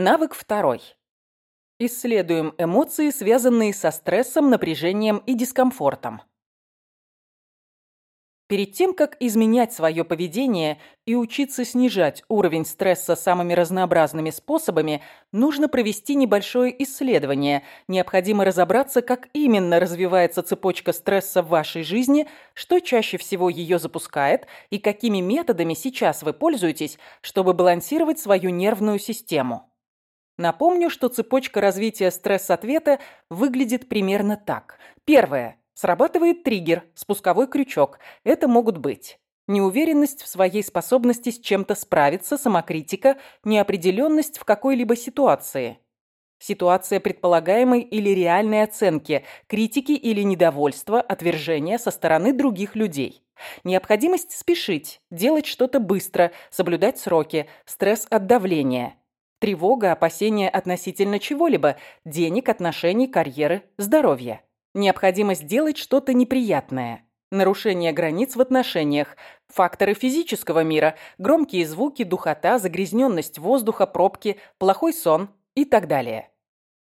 Навык второй. Исследуем эмоции, связанные со стрессом, напряжением и дискомфортом. Перед тем, как изменять свое поведение и учиться снижать уровень стресса самыми разнообразными способами, нужно провести небольшое исследование. Необходимо разобраться, как именно развивается цепочка стресса в вашей жизни, что чаще всего ее запускает и какими методами сейчас вы пользуетесь, чтобы балансировать свою нервную систему. Напомню, что цепочка развития стресс-ответа выглядит примерно так. Первое. Срабатывает триггер, спусковой крючок. Это могут быть неуверенность в своей способности с чем-то справиться, самокритика, неопределенность в какой-либо ситуации. Ситуация предполагаемой или реальной оценки, критики или недовольства, отвержения со стороны других людей. Необходимость спешить, делать что-то быстро, соблюдать сроки, стресс от давления. Тревога, опасения относительно чего-либо, денег, отношений, карьеры, здоровья. Необходимость делать что-то неприятное. Нарушение границ в отношениях. Факторы физического мира. Громкие звуки, духота, загрязненность воздуха, пробки, плохой сон и так далее.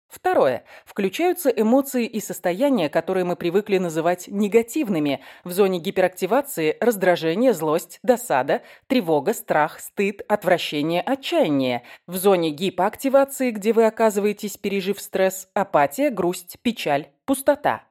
Второе. Включаются эмоции и состояния, которые мы привыкли называть негативными. В зоне гиперактивации раздражение, злость, досада, тревога, страх, стыд, отвращение, отчаяние. В зоне гипоактивации, где вы оказываетесь, пережив стресс, апатия, грусть, печаль, пустота.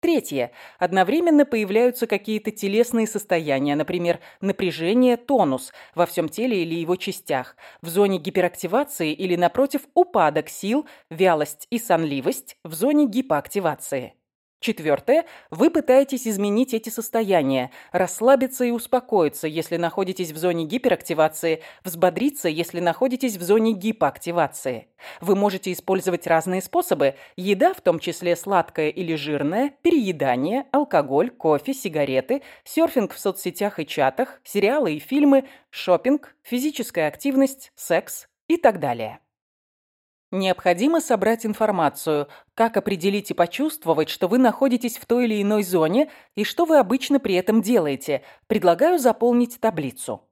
Третье. Одновременно появляются какие-то телесные состояния, например, напряжение, тонус во всем теле или его частях, в зоне гиперактивации или, напротив, упадок сил, вялость и сонливость в зоне гипоактивации. Четвертое. Вы пытаетесь изменить эти состояния, расслабиться и успокоиться, если находитесь в зоне гиперактивации, взбодриться, если находитесь в зоне гипоактивации. Вы можете использовать разные способы. Еда, в том числе сладкая или жирная, переедание, алкоголь, кофе, сигареты, серфинг в соцсетях и чатах, сериалы и фильмы, шопинг, физическая активность, секс и так далее. Необходимо собрать информацию, как определить и почувствовать, что вы находитесь в той или иной зоне и что вы обычно при этом делаете. Предлагаю заполнить таблицу.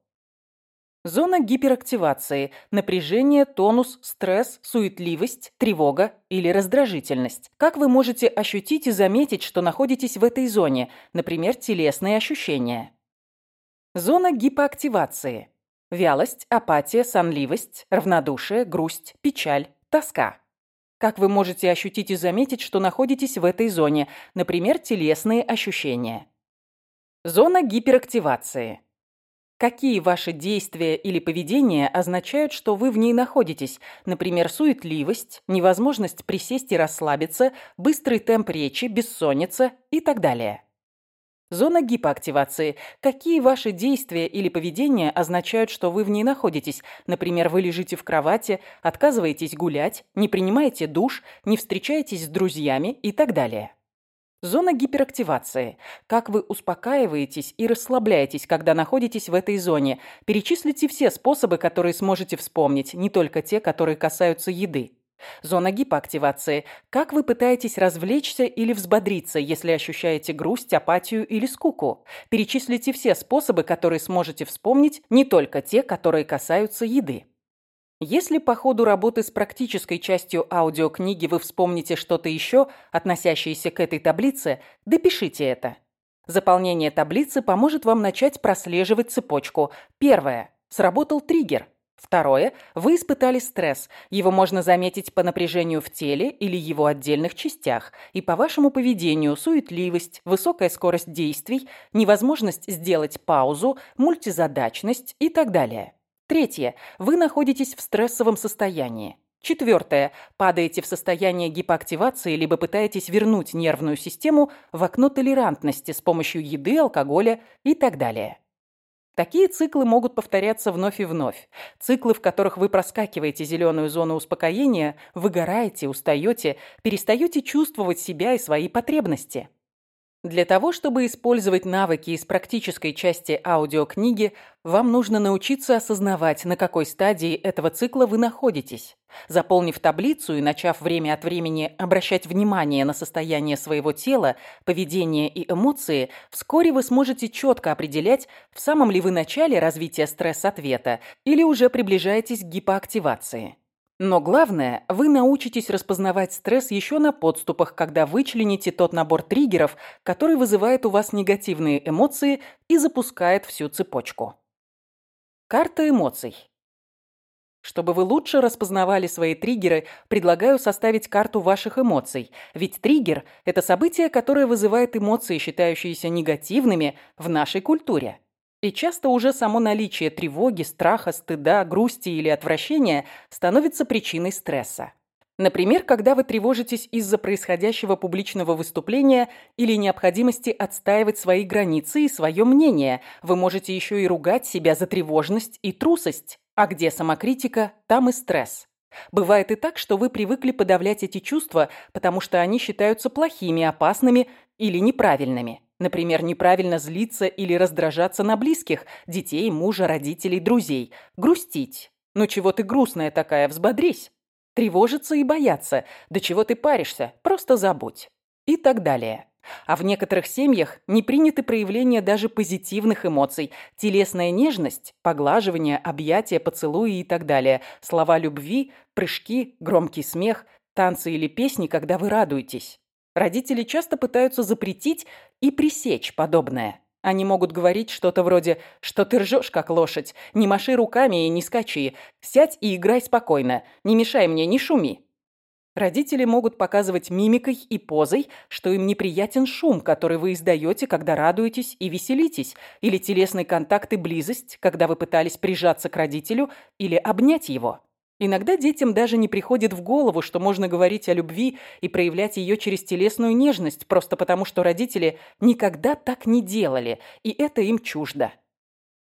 Зона гиперактивации – напряжение, тонус, стресс, суетливость, тревога или раздражительность. Как вы можете ощутить и заметить, что находитесь в этой зоне, например, телесные ощущения? Зона гипоактивации – вялость, апатия, сонливость, равнодушие, грусть, печаль, Тоска. Как вы можете ощутить и заметить, что находитесь в этой зоне, например, телесные ощущения. Зона гиперактивации. Какие ваши действия или поведение означают, что вы в ней находитесь, например, суетливость, невозможность присесть и расслабиться, быстрый темп речи, бессонница и так далее. Зона гипоактивации. Какие ваши действия или поведение означают, что вы в ней находитесь? Например, вы лежите в кровати, отказываетесь гулять, не принимаете душ, не встречаетесь с друзьями и так далее. Зона гиперактивации. Как вы успокаиваетесь и расслабляетесь, когда находитесь в этой зоне? Перечислите все способы, которые сможете вспомнить, не только те, которые касаются еды. Зона гипоактивации. Как вы пытаетесь развлечься или взбодриться, если ощущаете грусть, апатию или скуку? Перечислите все способы, которые сможете вспомнить, не только те, которые касаются еды. Если по ходу работы с практической частью аудиокниги вы вспомните что-то еще, относящееся к этой таблице, допишите это. Заполнение таблицы поможет вам начать прослеживать цепочку. Первое. Сработал триггер. Второе. Вы испытали стресс. Его можно заметить по напряжению в теле или его отдельных частях, и по вашему поведению суетливость, высокая скорость действий, невозможность сделать паузу, мультизадачность и так далее. Третье. Вы находитесь в стрессовом состоянии. Четвертое. Падаете в состояние гипоактивации, либо пытаетесь вернуть нервную систему в окно толерантности с помощью еды, алкоголя и так далее. Такие циклы могут повторяться вновь и вновь. Циклы, в которых вы проскакиваете зеленую зону успокоения, выгораете, устаете, перестаете чувствовать себя и свои потребности. Для того, чтобы использовать навыки из практической части аудиокниги, вам нужно научиться осознавать, на какой стадии этого цикла вы находитесь. Заполнив таблицу и начав время от времени обращать внимание на состояние своего тела, поведение и эмоции, вскоре вы сможете четко определять, в самом ли вы начале развития стресс-ответа или уже приближаетесь к гипоактивации. Но главное, вы научитесь распознавать стресс еще на подступах, когда вычлените тот набор триггеров, который вызывает у вас негативные эмоции и запускает всю цепочку. Карта эмоций. Чтобы вы лучше распознавали свои триггеры, предлагаю составить карту ваших эмоций. Ведь триггер – это событие, которое вызывает эмоции, считающиеся негативными в нашей культуре. И часто уже само наличие тревоги, страха, стыда, грусти или отвращения становится причиной стресса. Например, когда вы тревожитесь из-за происходящего публичного выступления или необходимости отстаивать свои границы и свое мнение, вы можете еще и ругать себя за тревожность и трусость. А где самокритика, там и стресс. Бывает и так, что вы привыкли подавлять эти чувства, потому что они считаются плохими, опасными или неправильными. Например, неправильно злиться или раздражаться на близких, детей, мужа, родителей, друзей. Грустить. Ну чего ты грустная такая, взбодрись. Тревожиться и бояться. Да чего ты паришься, просто забудь. И так далее. А в некоторых семьях не приняты проявления даже позитивных эмоций. Телесная нежность, поглаживание, объятия, поцелуи и так далее. Слова любви, прыжки, громкий смех, танцы или песни, когда вы радуетесь. Родители часто пытаются запретить и пресечь подобное. Они могут говорить что-то вроде «что ты ржешь, как лошадь, не маши руками и не скачи, сядь и играй спокойно, не мешай мне, не шуми». Родители могут показывать мимикой и позой, что им неприятен шум, который вы издаете, когда радуетесь и веселитесь, или телесный контакт и близость, когда вы пытались прижаться к родителю или обнять его. Иногда детям даже не приходит в голову, что можно говорить о любви и проявлять ее через телесную нежность, просто потому что родители никогда так не делали, и это им чуждо.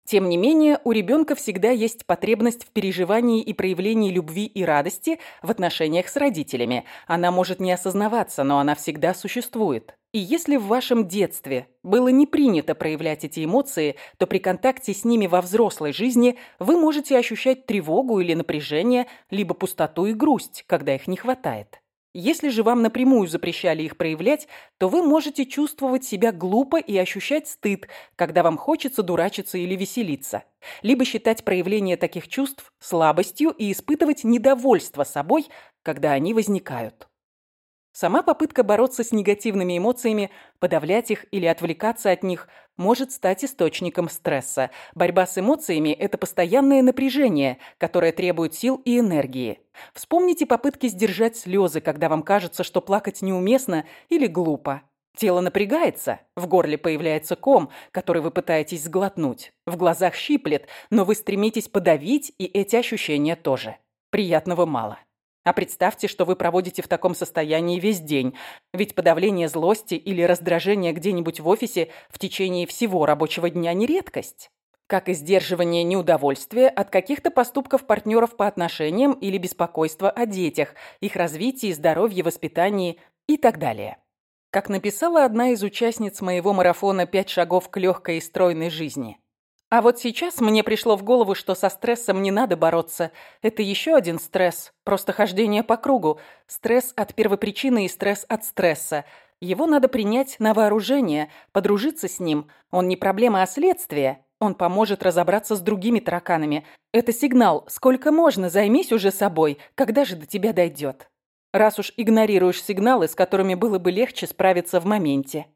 Тем не менее, у ребенка всегда есть потребность в переживании и проявлении любви и радости в отношениях с родителями. Она может не осознаваться, но она всегда существует. И если в вашем детстве было не принято проявлять эти эмоции, то при контакте с ними во взрослой жизни вы можете ощущать тревогу или напряжение, либо пустоту и грусть, когда их не хватает. Если же вам напрямую запрещали их проявлять, то вы можете чувствовать себя глупо и ощущать стыд, когда вам хочется дурачиться или веселиться. Либо считать проявление таких чувств слабостью и испытывать недовольство собой, когда они возникают. Сама попытка бороться с негативными эмоциями, подавлять их или отвлекаться от них может стать источником стресса. Борьба с эмоциями – это постоянное напряжение, которое требует сил и энергии. Вспомните попытки сдержать слезы, когда вам кажется, что плакать неуместно или глупо. Тело напрягается, в горле появляется ком, который вы пытаетесь сглотнуть. В глазах щиплет, но вы стремитесь подавить, и эти ощущения тоже. Приятного мало. А представьте, что вы проводите в таком состоянии весь день, ведь подавление злости или раздражения где-нибудь в офисе в течение всего рабочего дня не редкость. Как и сдерживание неудовольствия от каких-то поступков партнеров по отношениям или беспокойства о детях, их развитии, здоровье, воспитании и так далее. Как написала одна из участниц моего марафона «Пять шагов к легкой и стройной жизни», а вот сейчас мне пришло в голову, что со стрессом не надо бороться. Это еще один стресс, просто хождение по кругу. Стресс от первопричины и стресс от стресса. Его надо принять на вооружение, подружиться с ним. Он не проблема, а следствие. Он поможет разобраться с другими тараканами. Это сигнал «Сколько можно, займись уже собой, когда же до тебя дойдет?» Раз уж игнорируешь сигналы, с которыми было бы легче справиться в моменте.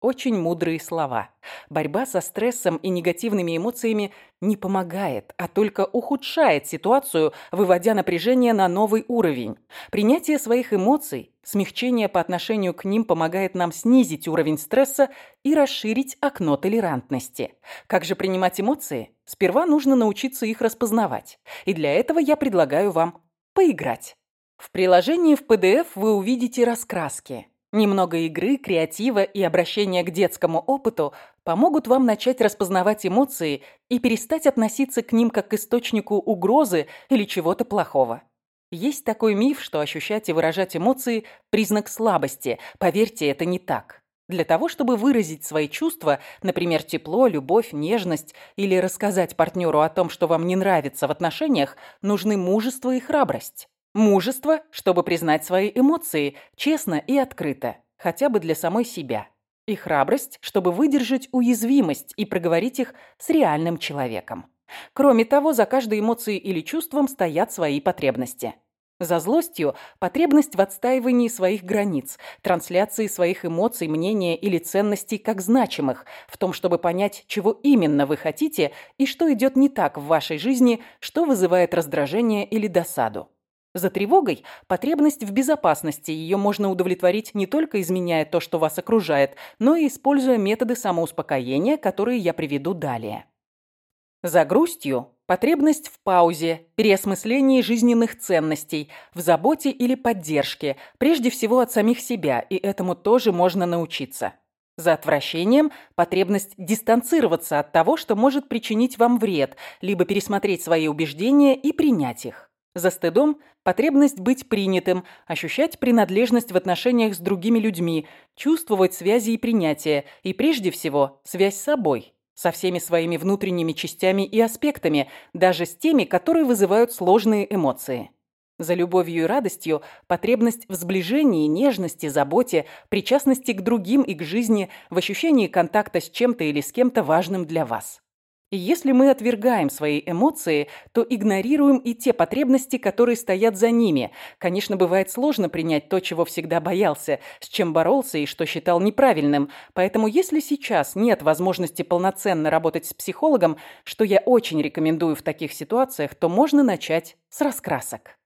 Очень мудрые слова. Борьба со стрессом и негативными эмоциями не помогает, а только ухудшает ситуацию, выводя напряжение на новый уровень. Принятие своих эмоций, смягчение по отношению к ним помогает нам снизить уровень стресса и расширить окно толерантности. Как же принимать эмоции? Сперва нужно научиться их распознавать. И для этого я предлагаю вам поиграть. В приложении в PDF вы увидите раскраски. Немного игры, креатива и обращения к детскому опыту помогут вам начать распознавать эмоции и перестать относиться к ним как к источнику угрозы или чего-то плохого. Есть такой миф, что ощущать и выражать эмоции – признак слабости. Поверьте, это не так. Для того, чтобы выразить свои чувства, например, тепло, любовь, нежность, или рассказать партнеру о том, что вам не нравится в отношениях, нужны мужество и храбрость. Мужество, чтобы признать свои эмоции, честно и открыто, хотя бы для самой себя. И храбрость, чтобы выдержать уязвимость и проговорить их с реальным человеком. Кроме того, за каждой эмоцией или чувством стоят свои потребности. За злостью – потребность в отстаивании своих границ, трансляции своих эмоций, мнения или ценностей как значимых, в том, чтобы понять, чего именно вы хотите и что идет не так в вашей жизни, что вызывает раздражение или досаду. За тревогой – потребность в безопасности. Ее можно удовлетворить не только изменяя то, что вас окружает, но и используя методы самоуспокоения, которые я приведу далее. За грустью – потребность в паузе, переосмыслении жизненных ценностей, в заботе или поддержке, прежде всего от самих себя, и этому тоже можно научиться. За отвращением – потребность дистанцироваться от того, что может причинить вам вред, либо пересмотреть свои убеждения и принять их. За стыдом – потребность быть принятым, ощущать принадлежность в отношениях с другими людьми, чувствовать связи и принятие, и прежде всего связь с собой – со всеми своими внутренними частями и аспектами, даже с теми, которые вызывают сложные эмоции. За любовью и радостью потребность в сближении, нежности, заботе, причастности к другим и к жизни, в ощущении контакта с чем-то или с кем-то важным для вас. Если мы отвергаем свои эмоции, то игнорируем и те потребности, которые стоят за ними. Конечно, бывает сложно принять то, чего всегда боялся, с чем боролся и что считал неправильным. Поэтому если сейчас нет возможности полноценно работать с психологом, что я очень рекомендую в таких ситуациях, то можно начать с раскрасок.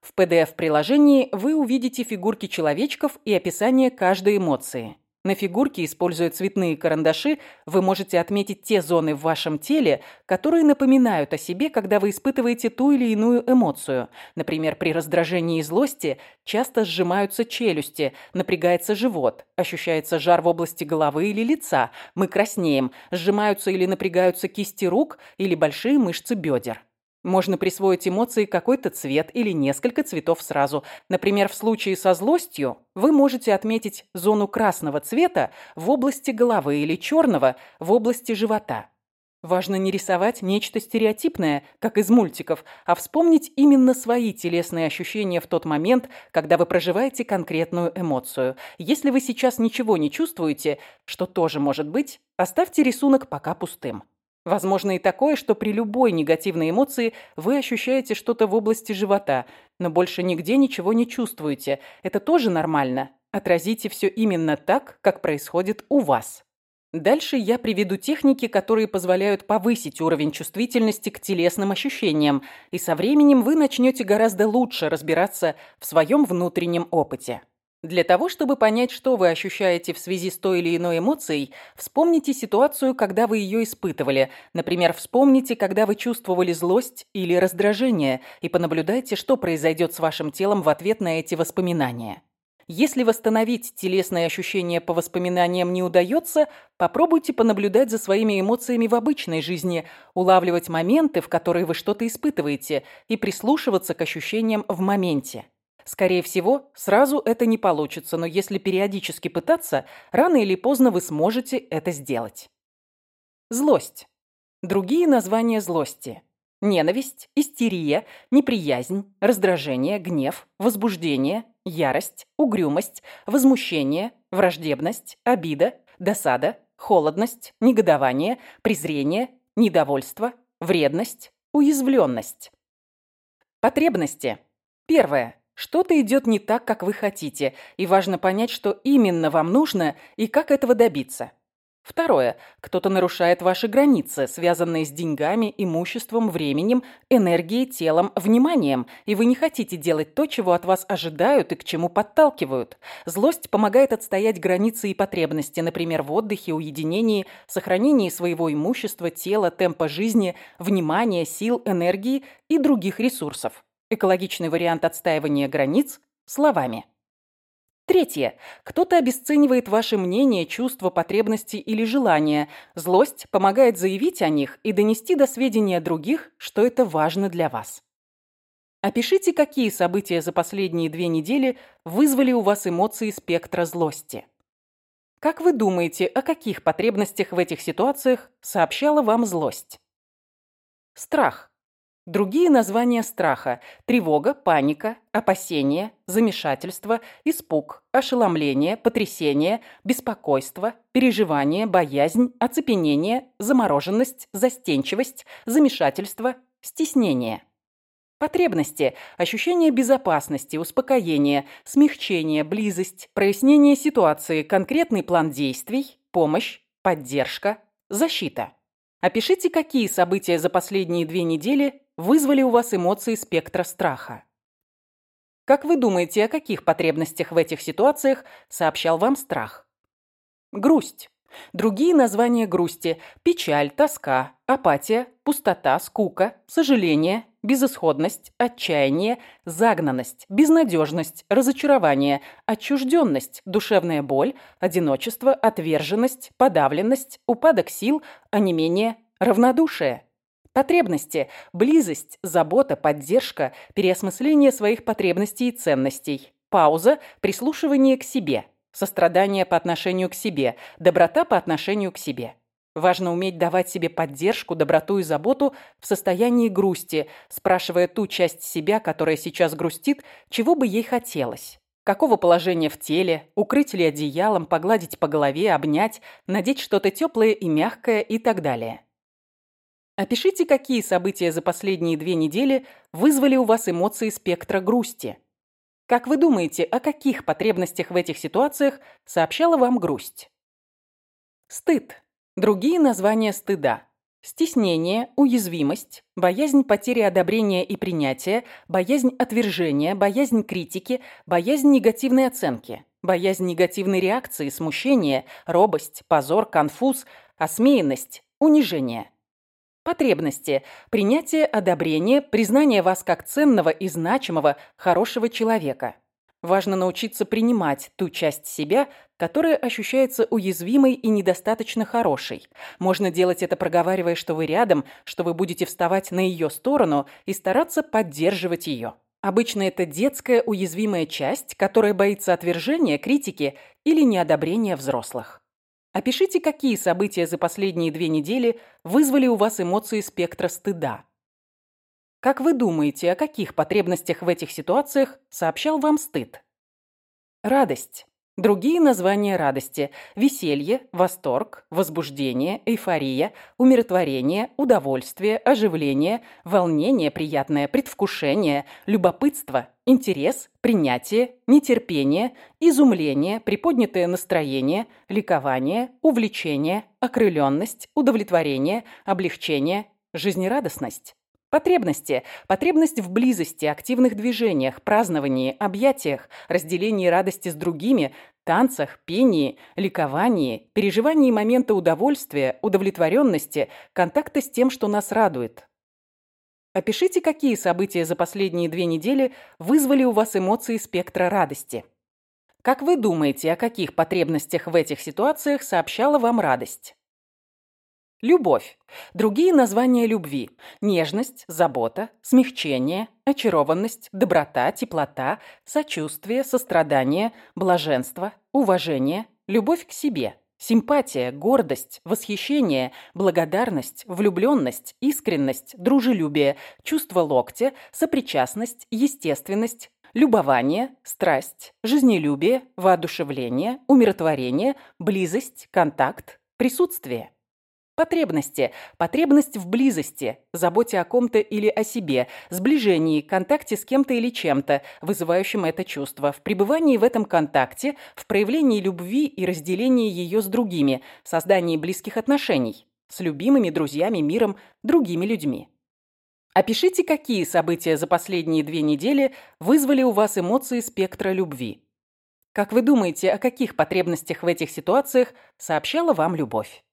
В PDF-приложении вы увидите фигурки человечков и описание каждой эмоции. На фигурке, используя цветные карандаши, вы можете отметить те зоны в вашем теле, которые напоминают о себе, когда вы испытываете ту или иную эмоцию. Например, при раздражении и злости часто сжимаются челюсти, напрягается живот, ощущается жар в области головы или лица, мы краснеем, сжимаются или напрягаются кисти рук или большие мышцы бедер. Можно присвоить эмоции какой-то цвет или несколько цветов сразу. Например, в случае со злостью вы можете отметить зону красного цвета в области головы или черного в области живота. Важно не рисовать нечто стереотипное, как из мультиков, а вспомнить именно свои телесные ощущения в тот момент, когда вы проживаете конкретную эмоцию. Если вы сейчас ничего не чувствуете, что тоже может быть, оставьте рисунок пока пустым. Возможно и такое, что при любой негативной эмоции вы ощущаете что-то в области живота, но больше нигде ничего не чувствуете. Это тоже нормально. Отразите все именно так, как происходит у вас. Дальше я приведу техники, которые позволяют повысить уровень чувствительности к телесным ощущениям, и со временем вы начнете гораздо лучше разбираться в своем внутреннем опыте. Для того, чтобы понять, что вы ощущаете в связи с той или иной эмоцией, вспомните ситуацию, когда вы ее испытывали. Например, вспомните, когда вы чувствовали злость или раздражение, и понаблюдайте, что произойдет с вашим телом в ответ на эти воспоминания. Если восстановить телесные ощущения по воспоминаниям не удается, попробуйте понаблюдать за своими эмоциями в обычной жизни, улавливать моменты, в которые вы что-то испытываете, и прислушиваться к ощущениям в моменте. Скорее всего, сразу это не получится, но если периодически пытаться, рано или поздно вы сможете это сделать. Злость. Другие названия злости. Ненависть, истерия, неприязнь, раздражение, гнев, возбуждение, ярость, угрюмость, возмущение, враждебность, обида, досада, холодность, негодование, презрение, недовольство, вредность, уязвленность. Потребности. Первое. Что-то идет не так, как вы хотите, и важно понять, что именно вам нужно и как этого добиться. Второе. Кто-то нарушает ваши границы, связанные с деньгами, имуществом, временем, энергией, телом, вниманием, и вы не хотите делать то, чего от вас ожидают и к чему подталкивают. Злость помогает отстоять границы и потребности, например, в отдыхе, уединении, сохранении своего имущества, тела, темпа жизни, внимания, сил, энергии и других ресурсов. Экологичный вариант отстаивания границ словами. Третье. Кто-то обесценивает ваше мнение, чувства, потребности или желания. Злость помогает заявить о них и донести до сведения других, что это важно для вас. Опишите, какие события за последние две недели вызвали у вас эмоции спектра злости. Как вы думаете, о каких потребностях в этих ситуациях сообщала вам злость? Страх. Другие названия страха – тревога, паника, опасение, замешательство, испуг, ошеломление, потрясение, беспокойство, переживание, боязнь, оцепенение, замороженность, застенчивость, замешательство, стеснение. Потребности – ощущение безопасности, успокоения, смягчения, близость, прояснение ситуации, конкретный план действий, помощь, поддержка, защита. Опишите, какие события за последние две недели вызвали у вас эмоции спектра страха. Как вы думаете, о каких потребностях в этих ситуациях сообщал вам страх? Грусть. Другие названия грусти – печаль, тоска, апатия, пустота, скука, сожаление, безысходность, отчаяние, загнанность, безнадежность, разочарование, отчужденность, душевная боль, одиночество, отверженность, подавленность, упадок сил, онемение, равнодушие. Потребности – близость, забота, поддержка, переосмысление своих потребностей и ценностей. Пауза – прислушивание к себе. Сострадание по отношению к себе, доброта по отношению к себе. Важно уметь давать себе поддержку, доброту и заботу в состоянии грусти, спрашивая ту часть себя, которая сейчас грустит, чего бы ей хотелось. Какого положения в теле, укрыть ли одеялом, погладить по голове, обнять, надеть что-то теплое и мягкое и так далее. Опишите, какие события за последние две недели вызвали у вас эмоции спектра грусти. Как вы думаете, о каких потребностях в этих ситуациях сообщала вам грусть? Стыд. Другие названия стыда. Стеснение, уязвимость, боязнь потери одобрения и принятия, боязнь отвержения, боязнь критики, боязнь негативной оценки, боязнь негативной реакции, смущение, робость, позор, конфуз, осмеянность, унижение. Потребности. Принятие, одобрение, признание вас как ценного и значимого, хорошего человека. Важно научиться принимать ту часть себя, которая ощущается уязвимой и недостаточно хорошей. Можно делать это, проговаривая, что вы рядом, что вы будете вставать на ее сторону и стараться поддерживать ее. Обычно это детская уязвимая часть, которая боится отвержения, критики или неодобрения взрослых. Опишите, какие события за последние две недели вызвали у вас эмоции спектра стыда. Как вы думаете, о каких потребностях в этих ситуациях сообщал вам стыд? Радость. Другие названия радости – веселье, восторг, возбуждение, эйфория, умиротворение, удовольствие, оживление, волнение приятное, предвкушение, любопытство, интерес, принятие, нетерпение, изумление, приподнятое настроение, ликование, увлечение, окрыленность, удовлетворение, облегчение, жизнерадостность. Потребности. Потребность в близости, активных движениях, праздновании, объятиях, разделении радости с другими, танцах, пении, ликовании, переживании момента удовольствия, удовлетворенности, контакта с тем, что нас радует. Опишите, какие события за последние две недели вызвали у вас эмоции спектра радости. Как вы думаете, о каких потребностях в этих ситуациях сообщала вам радость? Любовь. Другие названия любви. Нежность, забота, смягчение, очарованность, доброта, теплота, сочувствие, сострадание, блаженство, уважение, любовь к себе, симпатия, гордость, восхищение, благодарность, влюбленность, искренность, дружелюбие, чувство локтя, сопричастность, естественность, любование, страсть, жизнелюбие, воодушевление, умиротворение, близость, контакт, присутствие. Потребности. Потребность в близости, заботе о ком-то или о себе, сближении, контакте с кем-то или чем-то, вызывающим это чувство, в пребывании в этом контакте, в проявлении любви и разделении ее с другими, создании близких отношений с любимыми, друзьями, миром, другими людьми. Опишите, какие события за последние две недели вызвали у вас эмоции спектра любви. Как вы думаете, о каких потребностях в этих ситуациях сообщала вам любовь?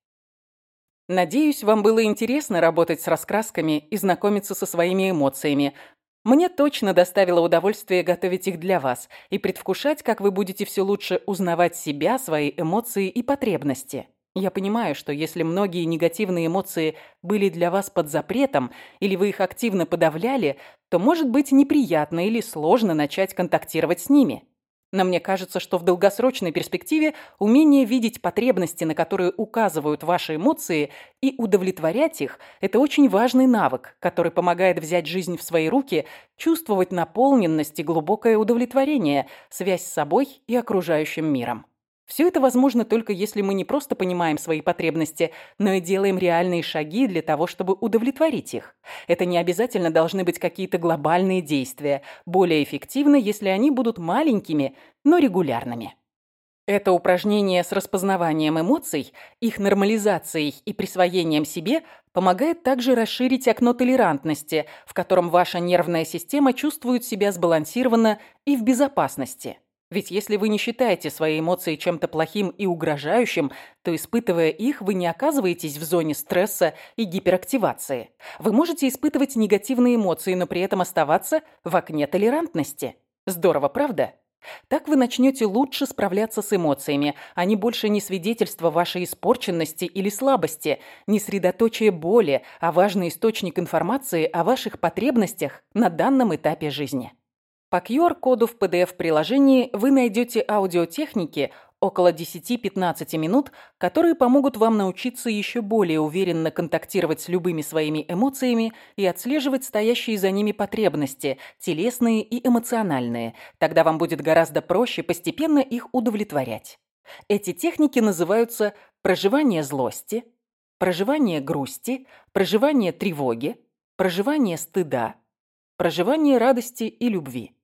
Надеюсь, вам было интересно работать с раскрасками и знакомиться со своими эмоциями. Мне точно доставило удовольствие готовить их для вас и предвкушать, как вы будете все лучше узнавать себя, свои эмоции и потребности. Я понимаю, что если многие негативные эмоции были для вас под запретом или вы их активно подавляли, то может быть неприятно или сложно начать контактировать с ними. Но мне кажется, что в долгосрочной перспективе умение видеть потребности, на которые указывают ваши эмоции, и удовлетворять их – это очень важный навык, который помогает взять жизнь в свои руки, чувствовать наполненность и глубокое удовлетворение, связь с собой и окружающим миром. Все это возможно только если мы не просто понимаем свои потребности, но и делаем реальные шаги для того, чтобы удовлетворить их. Это не обязательно должны быть какие-то глобальные действия, более эффективно, если они будут маленькими, но регулярными. Это упражнение с распознаванием эмоций, их нормализацией и присвоением себе помогает также расширить окно толерантности, в котором ваша нервная система чувствует себя сбалансированно и в безопасности. Ведь если вы не считаете свои эмоции чем-то плохим и угрожающим, то, испытывая их, вы не оказываетесь в зоне стресса и гиперактивации. Вы можете испытывать негативные эмоции, но при этом оставаться в окне толерантности. Здорово, правда? Так вы начнете лучше справляться с эмоциями. Они больше не свидетельство вашей испорченности или слабости, не средоточие боли, а важный источник информации о ваших потребностях на данном этапе жизни. По QR-коду в PDF-приложении вы найдете аудиотехники около 10-15 минут, которые помогут вам научиться еще более уверенно контактировать с любыми своими эмоциями и отслеживать стоящие за ними потребности, телесные и эмоциональные. Тогда вам будет гораздо проще постепенно их удовлетворять. Эти техники называются проживание злости, проживание грусти, проживание тревоги, проживание стыда, проживание радости и любви.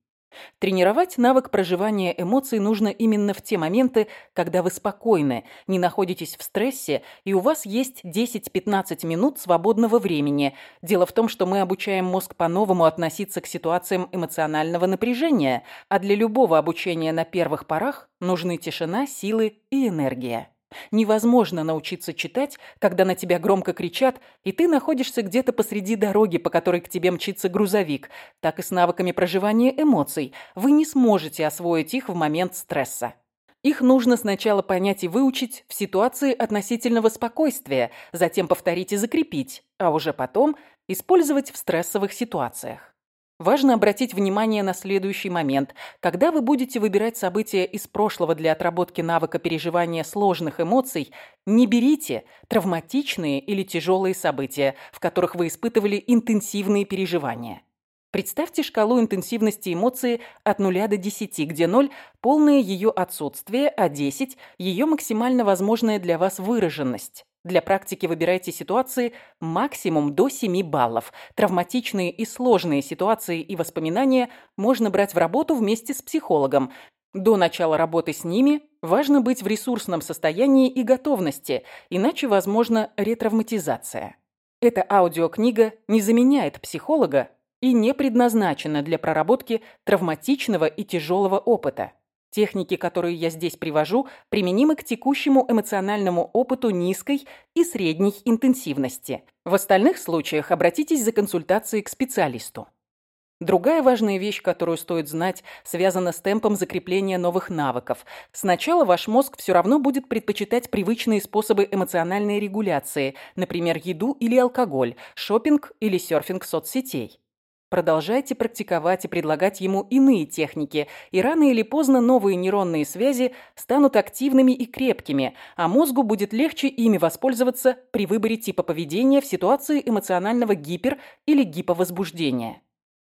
Тренировать навык проживания эмоций нужно именно в те моменты, когда вы спокойны, не находитесь в стрессе и у вас есть 10-15 минут свободного времени. Дело в том, что мы обучаем мозг по-новому относиться к ситуациям эмоционального напряжения, а для любого обучения на первых порах нужны тишина, силы и энергия. Невозможно научиться читать, когда на тебя громко кричат, и ты находишься где-то посреди дороги, по которой к тебе мчится грузовик. Так и с навыками проживания эмоций. Вы не сможете освоить их в момент стресса. Их нужно сначала понять и выучить в ситуации относительного спокойствия, затем повторить и закрепить, а уже потом использовать в стрессовых ситуациях. Важно обратить внимание на следующий момент. Когда вы будете выбирать события из прошлого для отработки навыка переживания сложных эмоций, не берите травматичные или тяжелые события, в которых вы испытывали интенсивные переживания. Представьте шкалу интенсивности эмоции от 0 до 10, где 0 – полное ее отсутствие, а 10 – ее максимально возможная для вас выраженность. Для практики выбирайте ситуации максимум до 7 баллов. Травматичные и сложные ситуации и воспоминания можно брать в работу вместе с психологом. До начала работы с ними важно быть в ресурсном состоянии и готовности, иначе возможна ретравматизация. Эта аудиокнига не заменяет психолога и не предназначена для проработки травматичного и тяжелого опыта. Техники, которые я здесь привожу, применимы к текущему эмоциональному опыту низкой и средней интенсивности. В остальных случаях обратитесь за консультацией к специалисту. Другая важная вещь, которую стоит знать, связана с темпом закрепления новых навыков. Сначала ваш мозг все равно будет предпочитать привычные способы эмоциональной регуляции, например, еду или алкоголь, шопинг или серфинг соцсетей. Продолжайте практиковать и предлагать ему иные техники, и рано или поздно новые нейронные связи станут активными и крепкими, а мозгу будет легче ими воспользоваться при выборе типа поведения в ситуации эмоционального гипер- или гиповозбуждения.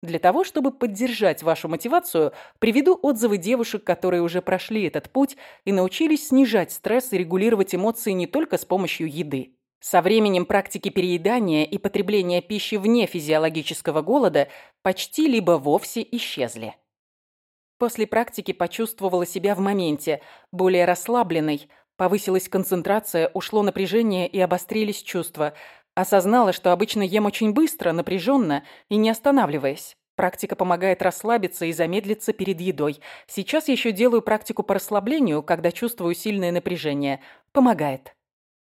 Для того, чтобы поддержать вашу мотивацию, приведу отзывы девушек, которые уже прошли этот путь и научились снижать стресс и регулировать эмоции не только с помощью еды. Со временем практики переедания и потребления пищи вне физиологического голода почти либо вовсе исчезли. После практики почувствовала себя в моменте, более расслабленной, повысилась концентрация, ушло напряжение и обострились чувства. Осознала, что обычно ем очень быстро, напряженно и не останавливаясь. Практика помогает расслабиться и замедлиться перед едой. Сейчас еще делаю практику по расслаблению, когда чувствую сильное напряжение. Помогает.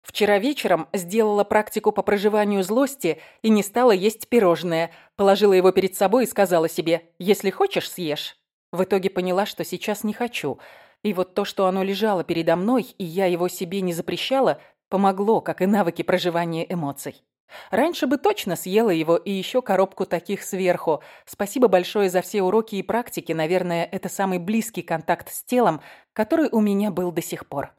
Вчера вечером сделала практику по проживанию злости и не стала есть пирожное. Положила его перед собой и сказала себе «Если хочешь, съешь». В итоге поняла, что сейчас не хочу. И вот то, что оно лежало передо мной, и я его себе не запрещала, помогло, как и навыки проживания эмоций. Раньше бы точно съела его и еще коробку таких сверху. Спасибо большое за все уроки и практики. Наверное, это самый близкий контакт с телом, который у меня был до сих пор.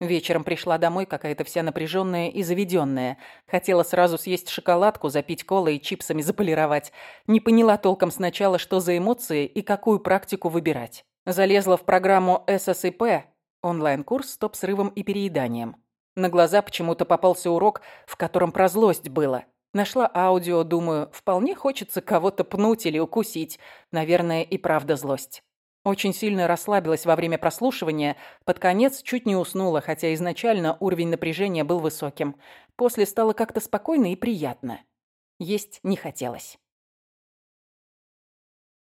Вечером пришла домой какая-то вся напряженная и заведенная. Хотела сразу съесть шоколадку, запить колой и чипсами заполировать. Не поняла толком сначала, что за эмоции и какую практику выбирать. Залезла в программу ССИП, онлайн-курс стоп-срывом и перееданием. На глаза почему-то попался урок, в котором про злость было. Нашла аудио, думаю, вполне хочется кого-то пнуть или укусить. Наверное, и правда злость. Очень сильно расслабилась во время прослушивания, под конец чуть не уснула, хотя изначально уровень напряжения был высоким. После стало как-то спокойно и приятно. Есть не хотелось.